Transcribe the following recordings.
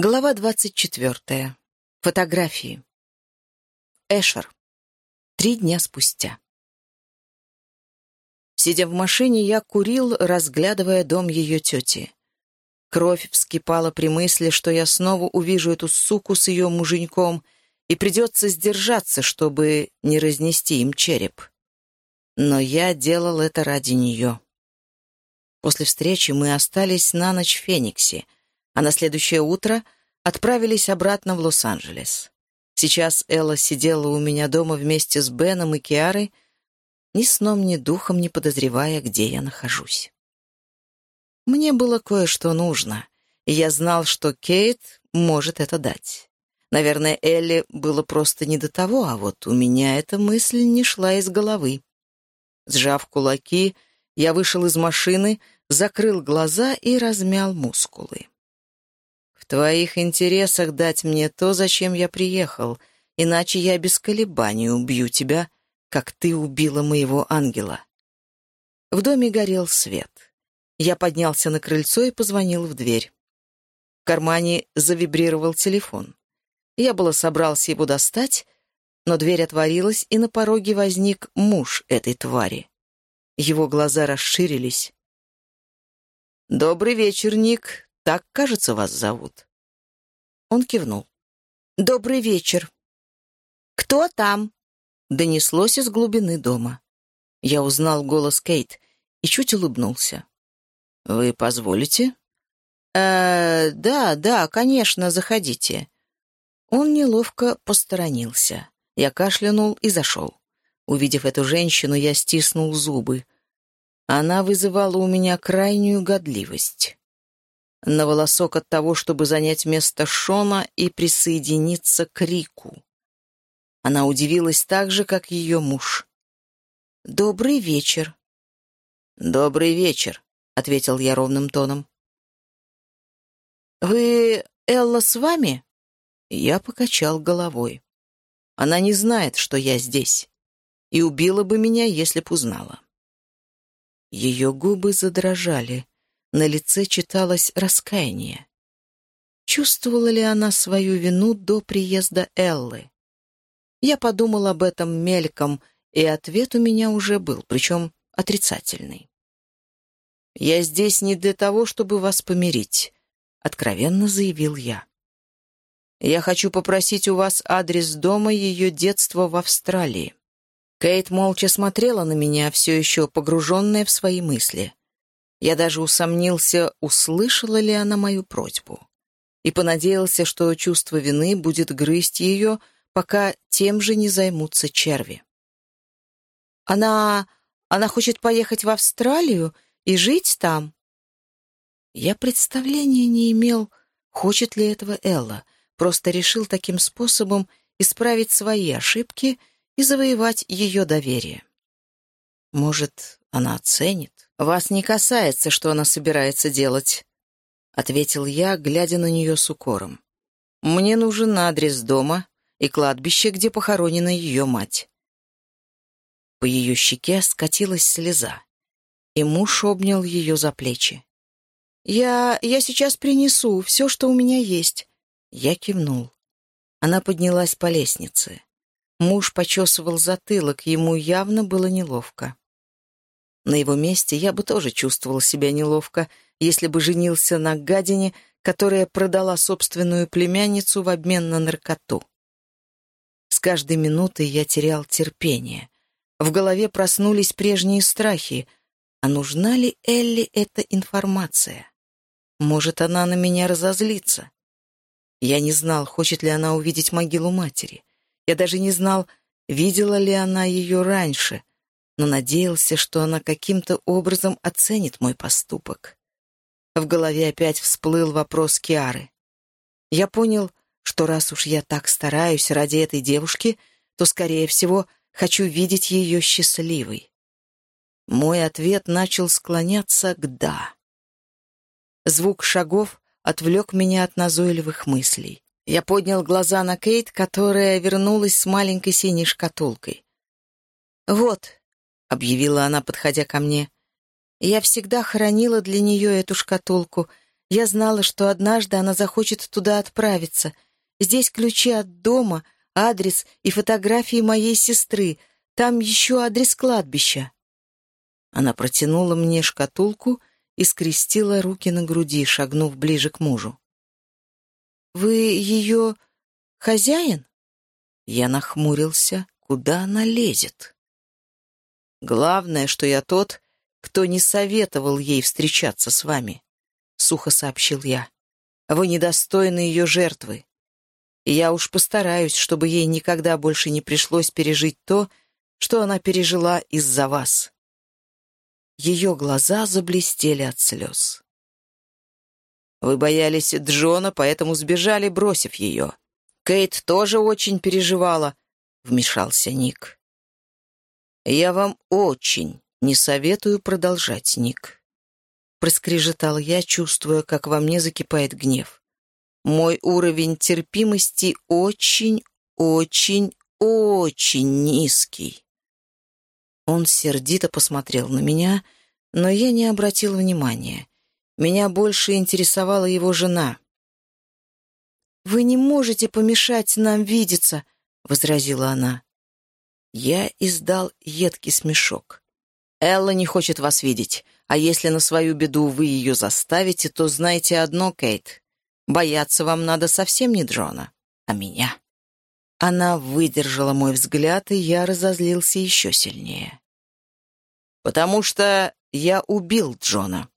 Глава двадцать четвертая. Фотографии. Эшер. Три дня спустя. Сидя в машине, я курил, разглядывая дом ее тети. Кровь вскипала при мысли, что я снова увижу эту суку с ее муженьком, и придется сдержаться, чтобы не разнести им череп. Но я делал это ради нее. После встречи мы остались на ночь в Фениксе — а на следующее утро отправились обратно в Лос-Анджелес. Сейчас Элла сидела у меня дома вместе с Беном и Киарой, ни сном, ни духом не подозревая, где я нахожусь. Мне было кое-что нужно, и я знал, что Кейт может это дать. Наверное, Элли было просто не до того, а вот у меня эта мысль не шла из головы. Сжав кулаки, я вышел из машины, закрыл глаза и размял мускулы твоих интересах дать мне то, зачем я приехал, иначе я без колебаний убью тебя, как ты убила моего ангела». В доме горел свет. Я поднялся на крыльцо и позвонил в дверь. В кармане завибрировал телефон. Я было собрался его достать, но дверь отворилась, и на пороге возник муж этой твари. Его глаза расширились. «Добрый вечер, Ник. Так, кажется, вас зовут». Он кивнул. «Добрый вечер». «Кто там?» Донеслось из глубины дома. Я узнал голос Кейт и чуть улыбнулся. «Вы позволите?» «Э, да, да, конечно, заходите». Он неловко посторонился. Я кашлянул и зашел. Увидев эту женщину, я стиснул зубы. Она вызывала у меня крайнюю годливость на волосок от того, чтобы занять место Шона и присоединиться к Рику. Она удивилась так же, как ее муж. «Добрый вечер». «Добрый вечер», — ответил я ровным тоном. «Вы Элла с вами?» Я покачал головой. Она не знает, что я здесь, и убила бы меня, если б узнала. Ее губы задрожали. На лице читалось раскаяние. Чувствовала ли она свою вину до приезда Эллы? Я подумал об этом мельком, и ответ у меня уже был, причем отрицательный. «Я здесь не для того, чтобы вас помирить», — откровенно заявил я. «Я хочу попросить у вас адрес дома ее детства в Австралии». Кейт молча смотрела на меня, все еще погруженная в свои мысли. Я даже усомнился, услышала ли она мою просьбу, и понадеялся, что чувство вины будет грызть ее, пока тем же не займутся черви. «Она... она хочет поехать в Австралию и жить там?» Я представления не имел, хочет ли этого Элла, просто решил таким способом исправить свои ошибки и завоевать ее доверие. Может, она оценит? «Вас не касается, что она собирается делать», — ответил я, глядя на нее с укором. «Мне нужен адрес дома и кладбище, где похоронена ее мать». По ее щеке скатилась слеза, и муж обнял ее за плечи. «Я... я сейчас принесу все, что у меня есть». Я кивнул. Она поднялась по лестнице. Муж почесывал затылок, ему явно было неловко. На его месте я бы тоже чувствовал себя неловко, если бы женился на гадине, которая продала собственную племянницу в обмен на наркоту. С каждой минутой я терял терпение. В голове проснулись прежние страхи. А нужна ли Элли эта информация? Может, она на меня разозлится? Я не знал, хочет ли она увидеть могилу матери. Я даже не знал, видела ли она ее раньше но надеялся, что она каким-то образом оценит мой поступок. В голове опять всплыл вопрос Киары. Я понял, что раз уж я так стараюсь ради этой девушки, то, скорее всего, хочу видеть ее счастливой. Мой ответ начал склоняться к «да». Звук шагов отвлек меня от назойливых мыслей. Я поднял глаза на Кейт, которая вернулась с маленькой синей шкатулкой. «Вот», — объявила она, подходя ко мне. «Я всегда хранила для нее эту шкатулку. Я знала, что однажды она захочет туда отправиться. Здесь ключи от дома, адрес и фотографии моей сестры. Там еще адрес кладбища». Она протянула мне шкатулку и скрестила руки на груди, шагнув ближе к мужу. «Вы ее хозяин?» Я нахмурился. Куда она лезет? «Главное, что я тот, кто не советовал ей встречаться с вами», — сухо сообщил я. «Вы недостойны ее жертвы. Я уж постараюсь, чтобы ей никогда больше не пришлось пережить то, что она пережила из-за вас». Ее глаза заблестели от слез. «Вы боялись Джона, поэтому сбежали, бросив ее. Кейт тоже очень переживала», — вмешался Ник. «Я вам очень не советую продолжать, Ник», — проскрежетал я, чувствуя, как во мне закипает гнев. «Мой уровень терпимости очень, очень, очень низкий». Он сердито посмотрел на меня, но я не обратил внимания. Меня больше интересовала его жена. «Вы не можете помешать нам видеться», — возразила она. Я издал едкий смешок. «Элла не хочет вас видеть, а если на свою беду вы ее заставите, то знайте одно, Кейт. Бояться вам надо совсем не Джона, а меня». Она выдержала мой взгляд, и я разозлился еще сильнее. «Потому что я убил Джона.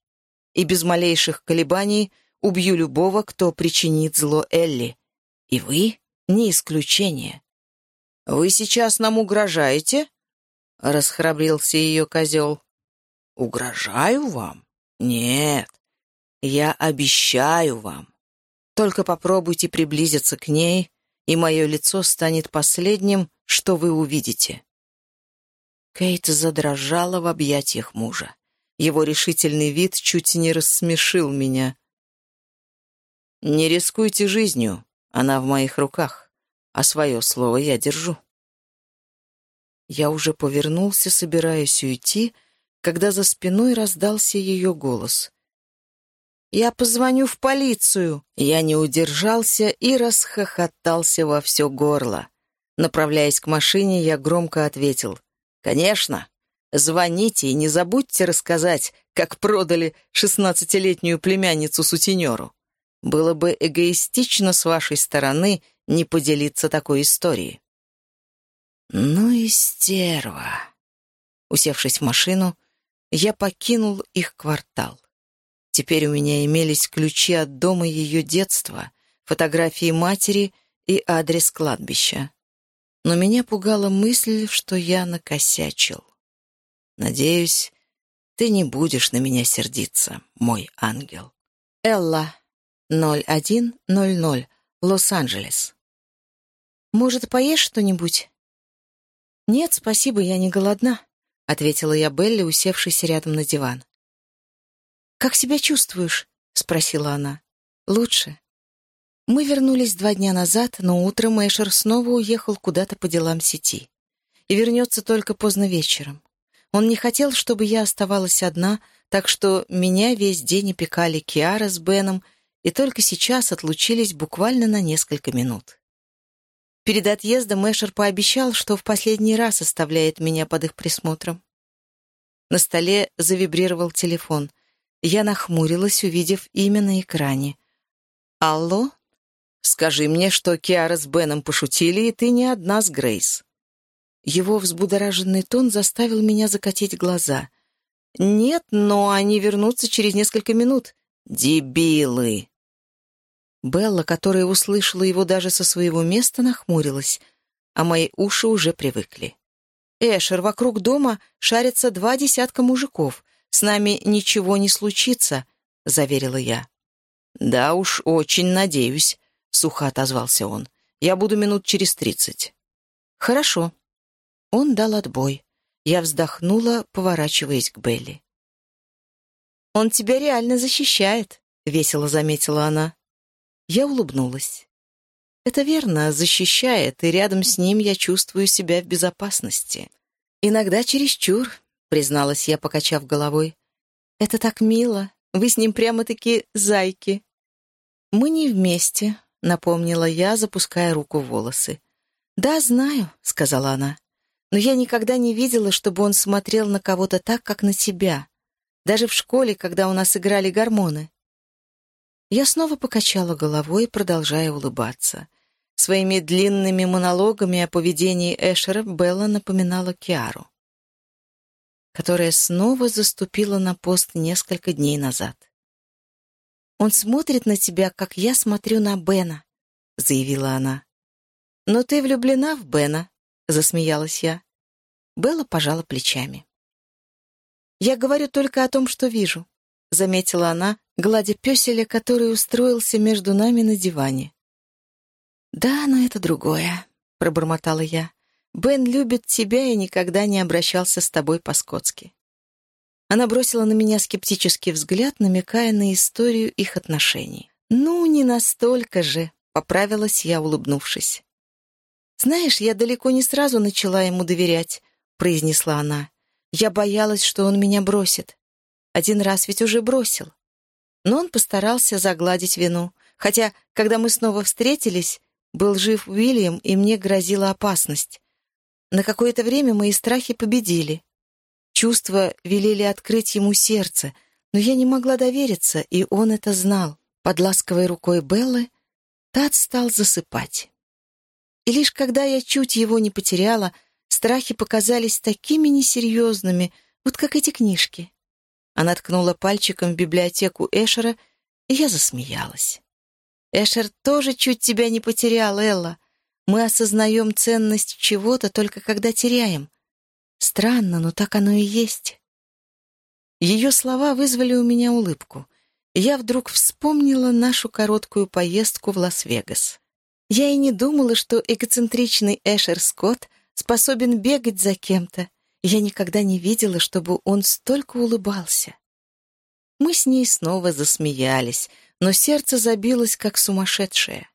И без малейших колебаний убью любого, кто причинит зло Элли. И вы не исключение». «Вы сейчас нам угрожаете?» — расхрабрился ее козел. «Угрожаю вам? Нет, я обещаю вам. Только попробуйте приблизиться к ней, и мое лицо станет последним, что вы увидите». Кейт задрожала в объятиях мужа. Его решительный вид чуть не рассмешил меня. «Не рискуйте жизнью, она в моих руках, а свое слово я держу». Я уже повернулся, собираясь уйти, когда за спиной раздался ее голос. «Я позвоню в полицию!» Я не удержался и расхохотался во все горло. Направляясь к машине, я громко ответил. «Конечно! Звоните и не забудьте рассказать, как продали шестнадцатилетнюю племянницу сутенеру. Было бы эгоистично с вашей стороны не поделиться такой историей». «Ну и стерва!» Усевшись в машину, я покинул их квартал. Теперь у меня имелись ключи от дома ее детства, фотографии матери и адрес кладбища. Но меня пугала мысль, что я накосячил. Надеюсь, ты не будешь на меня сердиться, мой ангел. Элла, 0100, Лос-Анджелес. Может, поешь что-нибудь? Нет, спасибо, я не голодна, ответила я Белли, усевшись рядом на диван. «Как себя чувствуешь?» — спросила она. «Лучше». Мы вернулись два дня назад, но утром Эшер снова уехал куда-то по делам сети. И вернется только поздно вечером. Он не хотел, чтобы я оставалась одна, так что меня весь день опекали Киара с Беном и только сейчас отлучились буквально на несколько минут. Перед отъездом Эшер пообещал, что в последний раз оставляет меня под их присмотром. На столе завибрировал телефон — я нахмурилась, увидев имя на экране. «Алло? Скажи мне, что Киара с Беном пошутили, и ты не одна с Грейс». Его взбудораженный тон заставил меня закатить глаза. «Нет, но они вернутся через несколько минут». «Дебилы!» Белла, которая услышала его даже со своего места, нахмурилась, а мои уши уже привыкли. «Эшер, вокруг дома шарятся два десятка мужиков. С нами ничего не случится», — заверила я. «Да уж, очень надеюсь», — сухо отозвался он. «Я буду минут через тридцать». «Хорошо». Он дал отбой. Я вздохнула, поворачиваясь к Белли. «Он тебя реально защищает», — весело заметила она. Я улыбнулась. «Это верно, защищает, и рядом с ним я чувствую себя в безопасности. Иногда чересчур, призналась я, покачав головой. «Это так мило Вы с ним прямо-таки зайки». «Мы не вместе», — напомнила я, запуская руку в волосы. «Да, знаю», — сказала она. «Но я никогда не видела, чтобы он смотрел на кого-то так, как на себя. Даже в школе, когда у нас играли гормоны». Я снова покачала головой, продолжая улыбаться. Своими длинными монологами о поведении Эшера Белла напоминала Киару, которая снова заступила на пост несколько дней назад. «Он смотрит на тебя, как я смотрю на Бена», — заявила она. «Но ты влюблена в Бена», — засмеялась я. Белла пожала плечами. «Я говорю только о том, что вижу», — заметила она, гладя пёселя, который устроился между нами на диване. «Да, но это другое», — пробормотала я. «Бен любит тебя и никогда не обращался с тобой по-скотски». Она бросила на меня скептический взгляд, намекая на историю их отношений. «Ну, не настолько же», — поправилась я, улыбнувшись. «Знаешь, я далеко не сразу начала ему доверять», — произнесла она. «Я боялась, что он меня бросит. Один раз ведь уже бросил». Но он постарался загладить вину, хотя, когда мы снова встретились, был жив Уильям, и мне грозила опасность. На какое-то время мои страхи победили. Чувства велели открыть ему сердце, но я не могла довериться, и он это знал. Под ласковой рукой Беллы Тат стал засыпать. И лишь когда я чуть его не потеряла, страхи показались такими несерьезными, вот как эти книжки. Она ткнула пальчиком в библиотеку Эшера, и я засмеялась. Эшер тоже чуть тебя не потерял, Элла. Мы осознаем ценность чего-то только когда теряем. Странно, но так оно и есть. Ее слова вызвали у меня улыбку. Я вдруг вспомнила нашу короткую поездку в Лас-Вегас. Я и не думала, что эгоцентричный Эшер Скотт способен бегать за кем-то. Я никогда не видела, чтобы он столько улыбался. Мы с ней снова засмеялись, но сердце забилось, как сумасшедшее.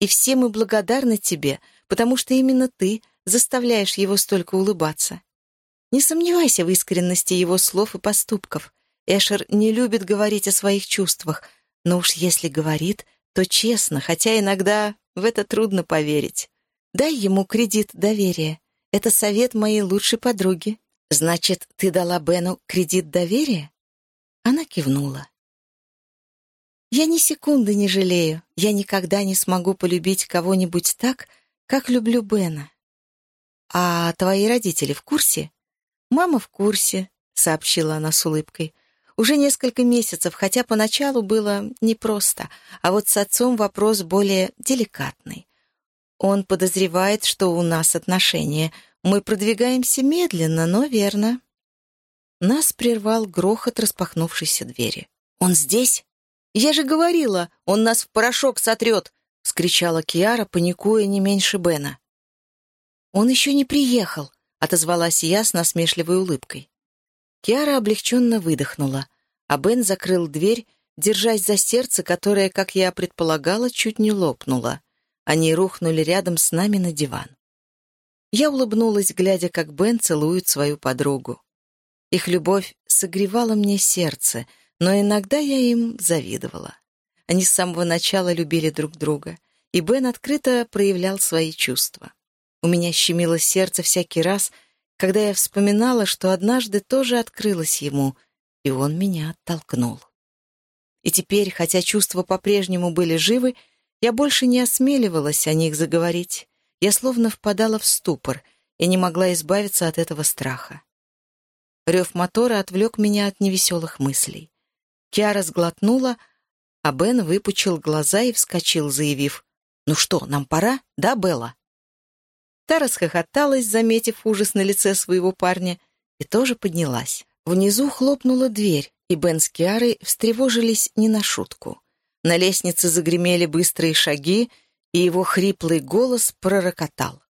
И все мы благодарны тебе, потому что именно ты заставляешь его столько улыбаться. Не сомневайся в искренности его слов и поступков. Эшер не любит говорить о своих чувствах, но уж если говорит, то честно, хотя иногда в это трудно поверить. Дай ему кредит доверия. Это совет моей лучшей подруги. Значит, ты дала Бену кредит доверия? Она кивнула. Я ни секунды не жалею. Я никогда не смогу полюбить кого-нибудь так, как люблю Бена. А твои родители в курсе? Мама в курсе, сообщила она с улыбкой. Уже несколько месяцев, хотя поначалу было непросто, а вот с отцом вопрос более деликатный. Он подозревает, что у нас отношения. Мы продвигаемся медленно, но верно. Нас прервал грохот распахнувшейся двери. «Он здесь?» «Я же говорила, он нас в порошок сотрет!» — вскричала Киара, паникуя не меньше Бена. «Он еще не приехал», — отозвалась я с насмешливой улыбкой. Киара облегченно выдохнула, а Бен закрыл дверь, держась за сердце, которое, как я предполагала, чуть не лопнуло. Они рухнули рядом с нами на диван. Я улыбнулась, глядя, как Бен целует свою подругу. Их любовь согревала мне сердце, но иногда я им завидовала. Они с самого начала любили друг друга, и Бен открыто проявлял свои чувства. У меня щемило сердце всякий раз, когда я вспоминала, что однажды тоже открылась ему, и он меня оттолкнул. И теперь, хотя чувства по-прежнему были живы, я больше не осмеливалась о них заговорить. Я словно впадала в ступор и не могла избавиться от этого страха. Рев мотора отвлек меня от невеселых мыслей. Киара сглотнула, а Бен выпучил глаза и вскочил, заявив, «Ну что, нам пора, да, Белла?» Та расхохоталась, заметив ужас на лице своего парня, и тоже поднялась. Внизу хлопнула дверь, и Бен с Киарой встревожились не на шутку. На лестнице загремели быстрые шаги, и его хриплый голос пророкотал.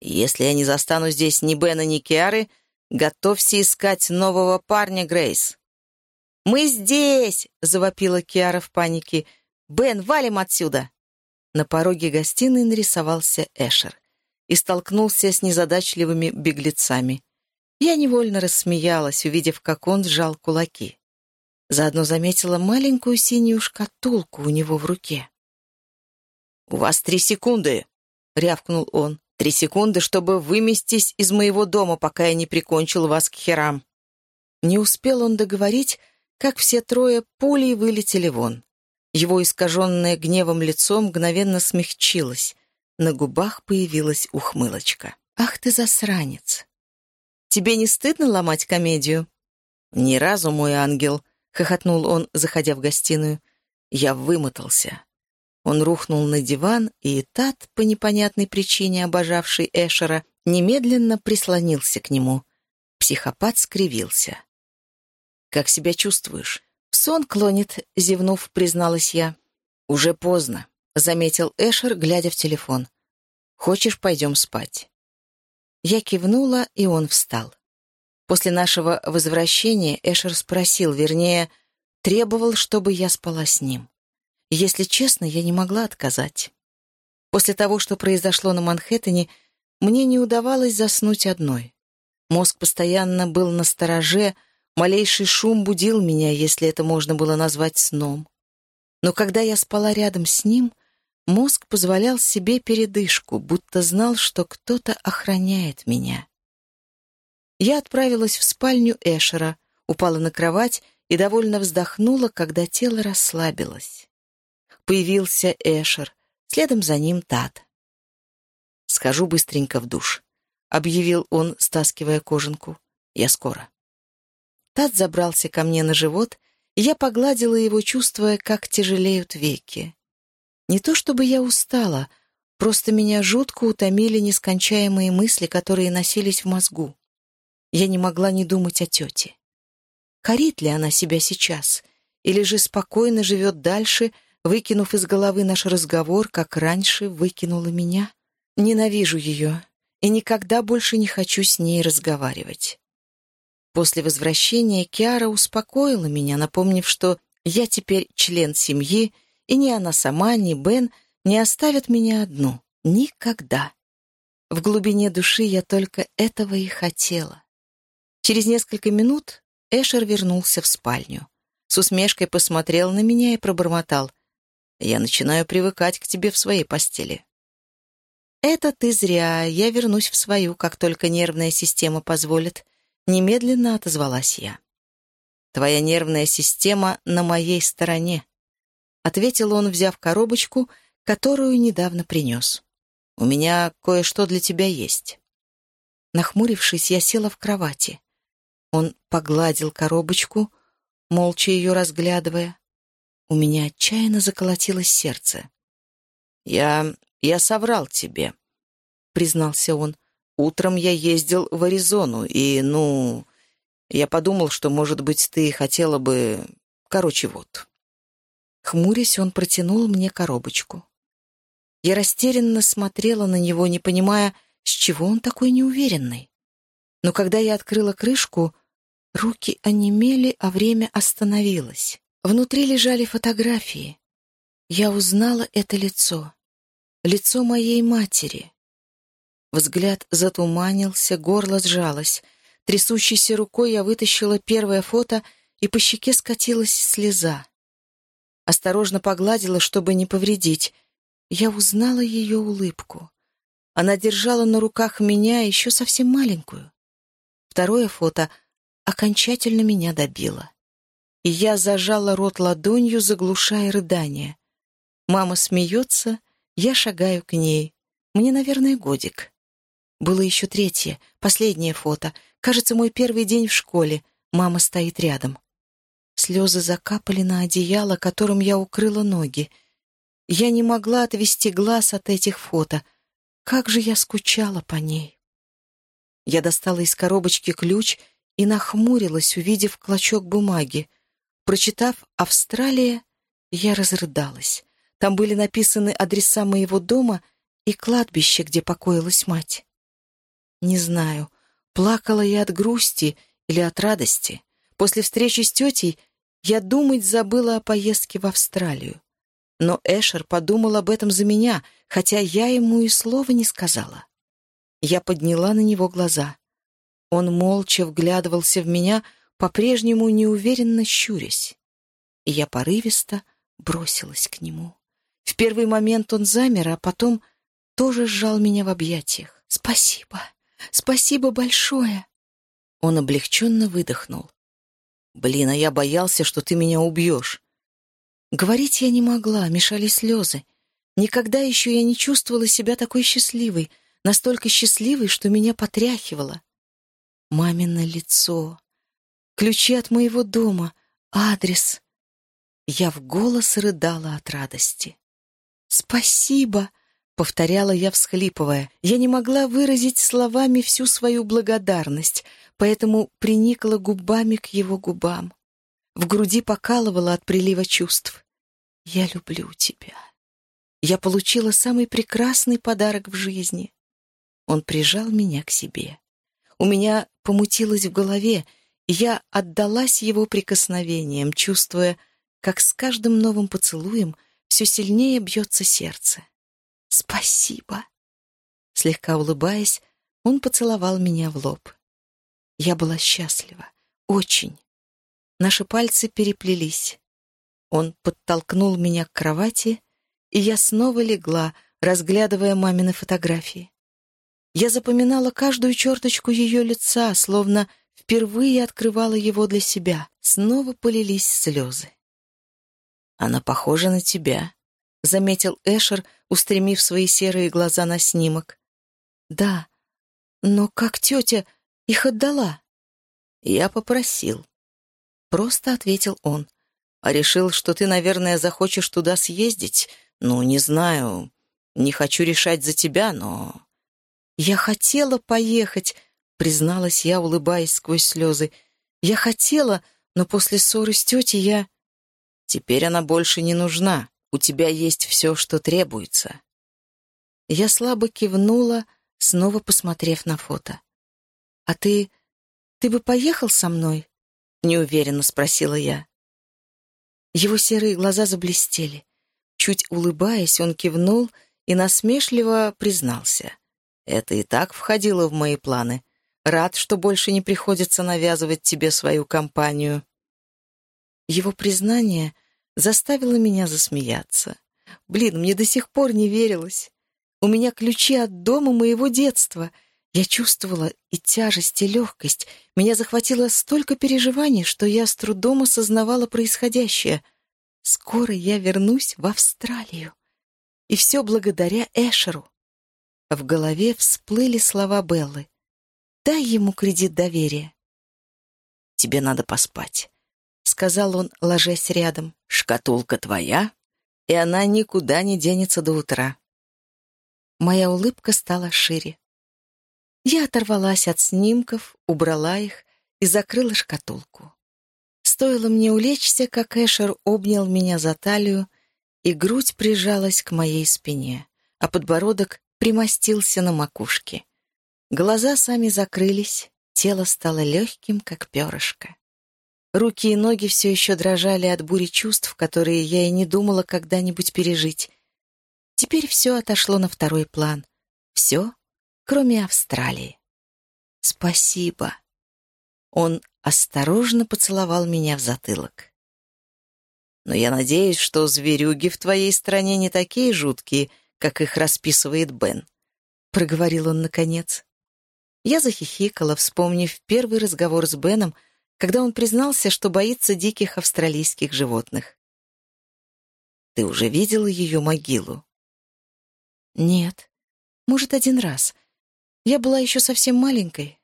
«Если я не застану здесь ни Бена, ни Киары, готовься искать нового парня, Грейс». «Мы здесь!» — завопила Киара в панике. «Бен, валим отсюда!» На пороге гостиной нарисовался Эшер и столкнулся с незадачливыми беглецами. Я невольно рассмеялась, увидев, как он сжал кулаки. Заодно заметила маленькую синюю шкатулку у него в руке. «У вас три секунды!» — рявкнул он. «Три секунды, чтобы выместись из моего дома, пока я не прикончил вас к херам!» Не успел он договорить, как все трое пулей вылетели вон. Его искаженное гневом лицо мгновенно смягчилось. На губах появилась ухмылочка. «Ах ты засранец! Тебе не стыдно ломать комедию?» «Ни разу, мой ангел!» — хохотнул он, заходя в гостиную. «Я вымотался». Он рухнул на диван, и Тат, по непонятной причине обожавший Эшера, немедленно прислонился к нему. Психопат скривился. «Как себя чувствуешь?» «В сон клонит», — зевнув, призналась я. «Уже поздно», — заметил Эшер, глядя в телефон. «Хочешь, пойдем спать?» Я кивнула, и он встал. После нашего возвращения Эшер спросил, вернее, требовал, чтобы я спала с ним. Если честно, я не могла отказать. После того, что произошло на Манхэттене, мне не удавалось заснуть одной. Мозг постоянно был на стороже, малейший шум будил меня, если это можно было назвать сном. Но когда я спала рядом с ним, мозг позволял себе передышку, будто знал, что кто-то охраняет меня. Я отправилась в спальню Эшера, упала на кровать и довольно вздохнула, когда тело расслабилось. Появился Эшер, следом за ним Тат. «Схожу быстренько в душ», — объявил он, стаскивая кожанку. «Я скоро». Тат забрался ко мне на живот, и я погладила его, чувствуя, как тяжелеют веки. Не то чтобы я устала, просто меня жутко утомили нескончаемые мысли, которые носились в мозгу. Я не могла не думать о тете. Корит ли она себя сейчас? Или же спокойно живет дальше, выкинув из головы наш разговор, как раньше выкинула меня? Ненавижу ее и никогда больше не хочу с ней разговаривать. После возвращения Киара успокоила меня, напомнив, что я теперь член семьи, и ни она сама, ни Бен не оставят меня одну. Никогда. В глубине души я только этого и хотела. Через несколько минут Эшер вернулся в спальню. С усмешкой посмотрел на меня и пробормотал. «Я начинаю привыкать к тебе в своей постели». «Это ты зря. Я вернусь в свою, как только нервная система позволит». Немедленно отозвалась я. «Твоя нервная система на моей стороне», — ответил он, взяв коробочку, которую недавно принес. «У меня кое-что для тебя есть». Нахмурившись, я села в кровати. Он погладил коробочку, молча ее разглядывая. У меня отчаянно заколотилось сердце. «Я... я соврал тебе», — признался он. «Утром я ездил в Аризону, и, ну... Я подумал, что, может быть, ты хотела бы... Короче, вот». Хмурясь, он протянул мне коробочку. Я растерянно смотрела на него, не понимая, с чего он такой неуверенный. Но когда я открыла крышку, руки онемели, а время остановилось. Внутри лежали фотографии. Я узнала это лицо. Лицо моей матери. Взгляд затуманился, горло сжалось. Трясущейся рукой я вытащила первое фото, и по щеке скатилась слеза. Осторожно погладила, чтобы не повредить. Я узнала ее улыбку. Она держала на руках меня, еще совсем маленькую. Второе фото окончательно меня добило. И я зажала рот ладонью, заглушая рыдание. Мама смеется, я шагаю к ней. Мне, наверное, годик. Было еще третье, последнее фото. Кажется, мой первый день в школе. Мама стоит рядом. Слезы закапали на одеяло, которым я укрыла ноги. Я не могла отвести глаз от этих фото. Как же я скучала по ней. Я достала из коробочки ключ и нахмурилась, увидев клочок бумаги. Прочитав «Австралия», я разрыдалась. Там были написаны адреса моего дома и кладбище, где покоилась мать. Не знаю, плакала я от грусти или от радости. После встречи с тетей я думать забыла о поездке в Австралию. Но Эшер подумал об этом за меня, хотя я ему и слова не сказала. Я подняла на него глаза. Он молча вглядывался в меня, по-прежнему неуверенно щурясь. и я порывисто бросилась к нему. В первый момент он замер, а потом тоже сжал меня в объятиях. «Спасибо! Спасибо большое!» Он облегченно выдохнул. «Блин, а я боялся, что ты меня убьешь». Говорить я не могла, мешали слезы. Никогда еще я не чувствовала себя такой счастливой, настолько счастливой, что меня потряхивало. Мамино лицо, ключи от моего дома, адрес. Я в голос рыдала от радости. «Спасибо!» — повторяла я, всхлипывая. Я не могла выразить словами всю свою благодарность, поэтому приникла губами к его губам. В груди покалывала от прилива чувств. «Я люблю тебя». Я получила самый прекрасный подарок в жизни. Он прижал меня к себе. У меня помутилось в голове, и я отдалась его прикосновениям, чувствуя, как с каждым новым поцелуем все сильнее бьется сердце. «Спасибо!» Слегка улыбаясь, он поцеловал меня в лоб. Я была счастлива. Очень. Наши пальцы переплелись. Он подтолкнул меня к кровати, и я снова легла, разглядывая мамины фотографии. Я запоминала каждую черточку ее лица, словно впервые открывала его для себя. Снова полились слезы. «Она похожа на тебя», — заметил Эшер, устремив свои серые глаза на снимок. «Да, но как тетя...» Их отдала. Я попросил. Просто ответил он. А решил, что ты, наверное, захочешь туда съездить. Ну, не знаю. Не хочу решать за тебя, но... Я хотела поехать, призналась я, улыбаясь сквозь слезы. Я хотела, но после ссоры с тетей я... Теперь она больше не нужна. У тебя есть все, что требуется. Я слабо кивнула, снова посмотрев на фото. «А ты... ты бы поехал со мной?» — неуверенно спросила я. Его серые глаза заблестели. Чуть улыбаясь, он кивнул и насмешливо признался. «Это и так входило в мои планы. Рад, что больше не приходится навязывать тебе свою компанию». Его признание заставило меня засмеяться. Блин, мне до сих пор не верилось. У меня ключи от дома моего детства — я чувствовала и тяжесть, и легкость. Меня захватило столько переживаний, что я с трудом осознавала происходящее. Скоро я вернусь в Австралию. И все благодаря Эшеру. В голове всплыли слова Беллы. «Дай ему кредит доверия». «Тебе надо поспать», — сказал он, ложась рядом. «Шкатулка твоя, и она никуда не денется до утра». Моя улыбка стала шире. Я оторвалась от снимков, убрала их и закрыла шкатулку. Стоило мне улечься, как Эшер обнял меня за талию, и грудь прижалась к моей спине, а подбородок примостился на макушке. Глаза сами закрылись, тело стало легким, как перышко. Руки и ноги все еще дрожали от бури чувств, которые я и не думала когда-нибудь пережить. Теперь все отошло на второй план. Все, кроме Австралии. «Спасибо». Он осторожно поцеловал меня в затылок. «Но я надеюсь, что зверюги в твоей стране не такие жуткие, как их расписывает Бен», — проговорил он наконец. Я захихикала, вспомнив первый разговор с Беном, когда он признался, что боится диких австралийских животных. «Ты уже видела ее могилу?» «Нет. Может, один раз. Я была еще совсем маленькой.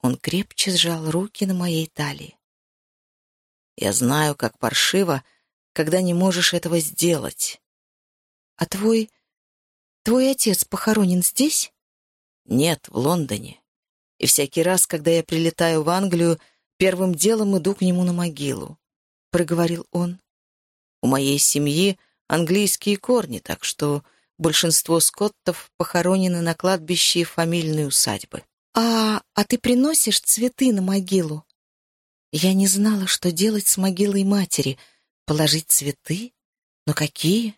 Он крепче сжал руки на моей талии. Я знаю, как паршиво, когда не можешь этого сделать. А твой... твой отец похоронен здесь? Нет, в Лондоне. И всякий раз, когда я прилетаю в Англию, первым делом иду к нему на могилу, — проговорил он. У моей семьи английские корни, так что Большинство скоттов похоронены на кладбище фамильной усадьбы. «А, а ты приносишь цветы на могилу?» Я не знала, что делать с могилой матери. Положить цветы? Но какие?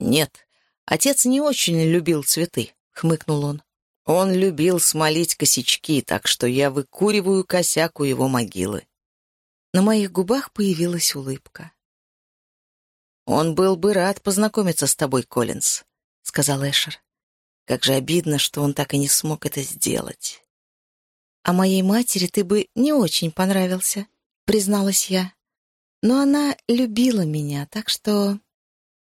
Нет, отец не очень любил цветы, — хмыкнул он. Он любил смолить косячки, так что я выкуриваю косяк у его могилы. На моих губах появилась улыбка. «Он был бы рад познакомиться с тобой, Коллинз», — сказал Эшер. «Как же обидно, что он так и не смог это сделать». «А моей матери ты бы не очень понравился», — призналась я. «Но она любила меня, так что...»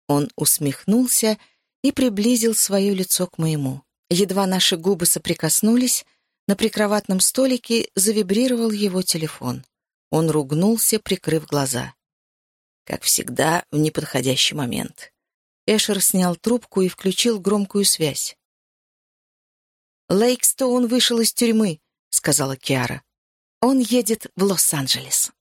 Он усмехнулся и приблизил свое лицо к моему. Едва наши губы соприкоснулись, на прикроватном столике завибрировал его телефон. Он ругнулся, прикрыв глаза. Как всегда, в неподходящий момент. Эшер снял трубку и включил громкую связь. «Лейкстоун вышел из тюрьмы», — сказала Киара. «Он едет в Лос-Анджелес».